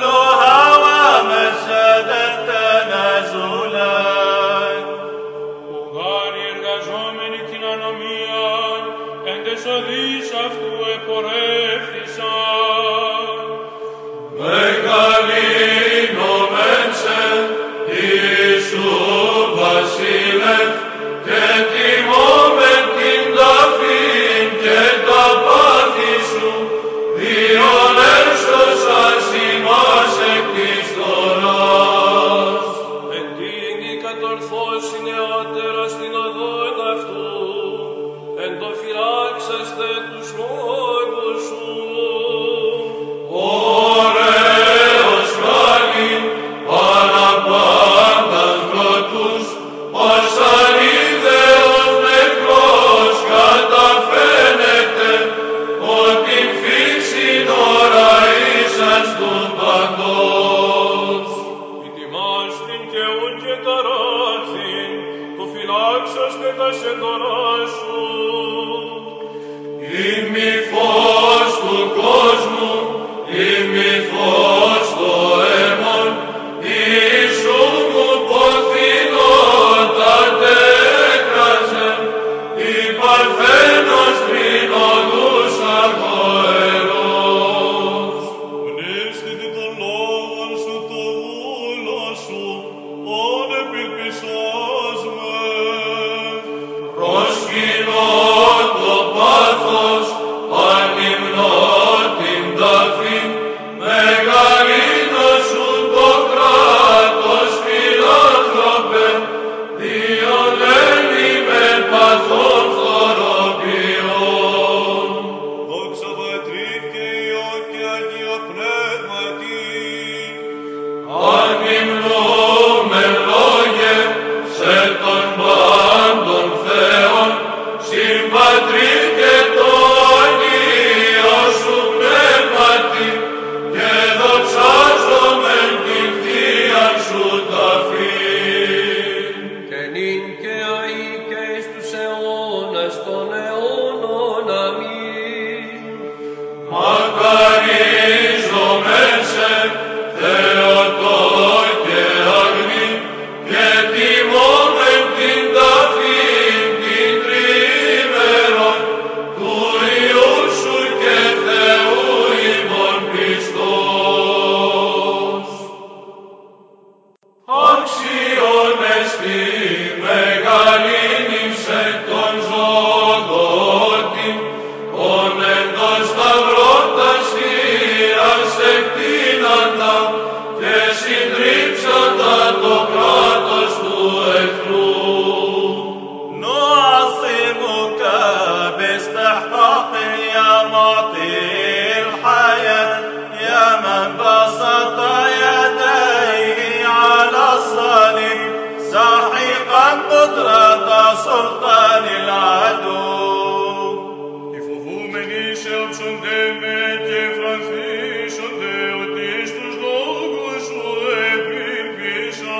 the Lord. φυλάξαστε τους λόγους σου. Ωραίος χάρη, παραπάντας γλωτούς, ως αρίδεος νεκρός καταφαίνεται, ότι φύση ώρα ήσαν στον παντός. Ετοιμάστην και ούν και ταράθην, το φυλάξαστε τα σεντόνα. άστρατα σολτάν ηλάντου. Οι φοβούμενοι σέλψονται με και φρανθίσονται ότι στους λόγους σου επιπίσαν.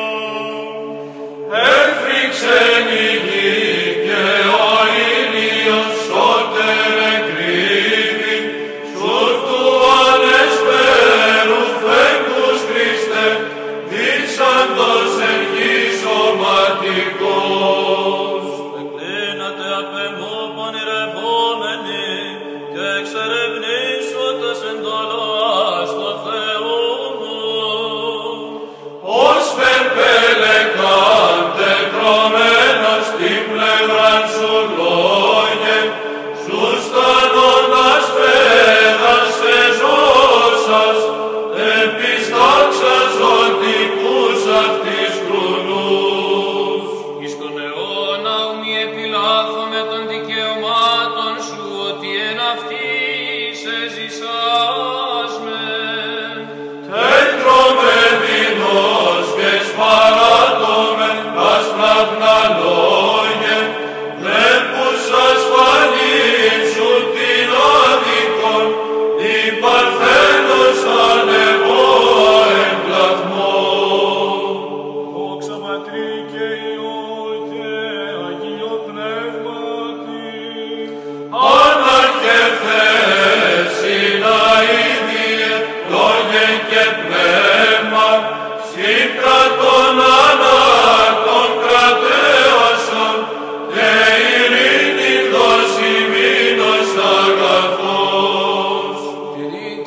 Έφυξε νύχτα listen, the Lord.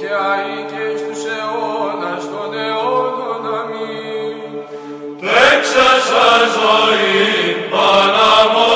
και αεί και στους αιώνας των αιώνων. Αμήν. Δέξα σαν ζωή, Παναμόν.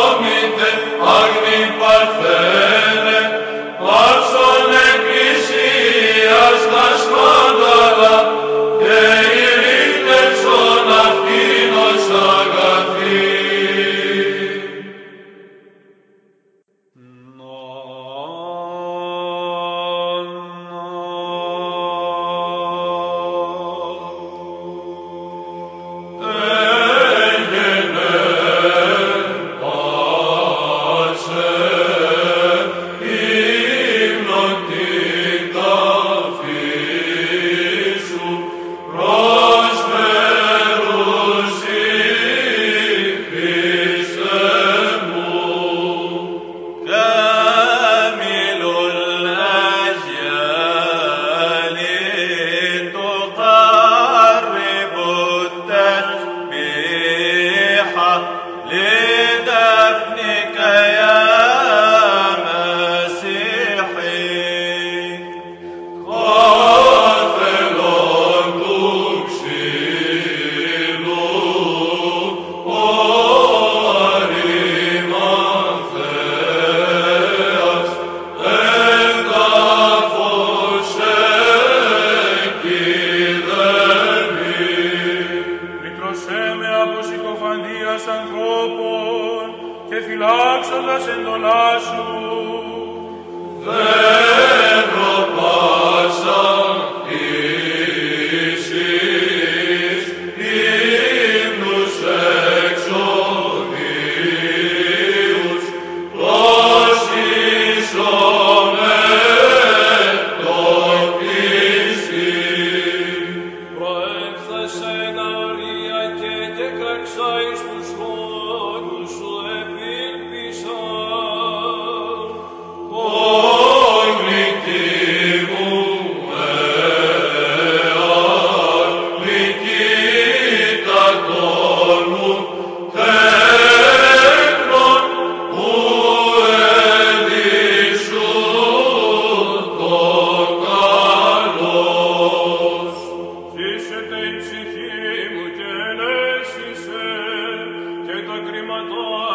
εφυλάξοντας εντολά σου. δεν προπάσαν adore.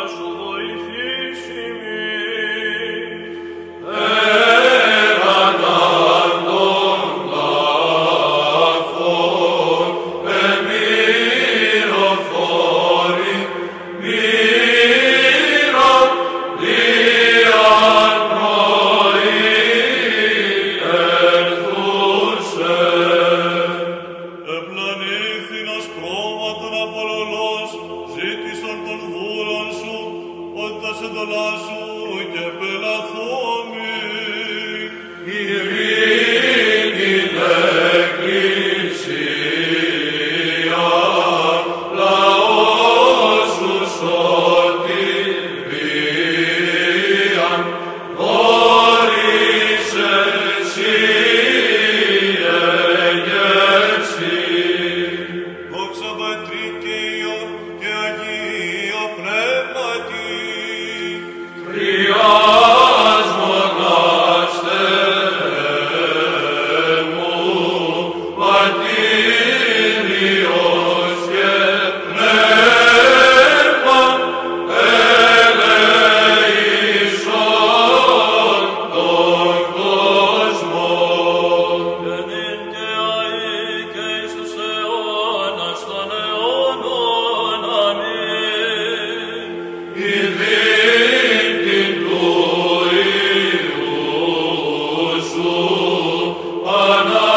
Lord.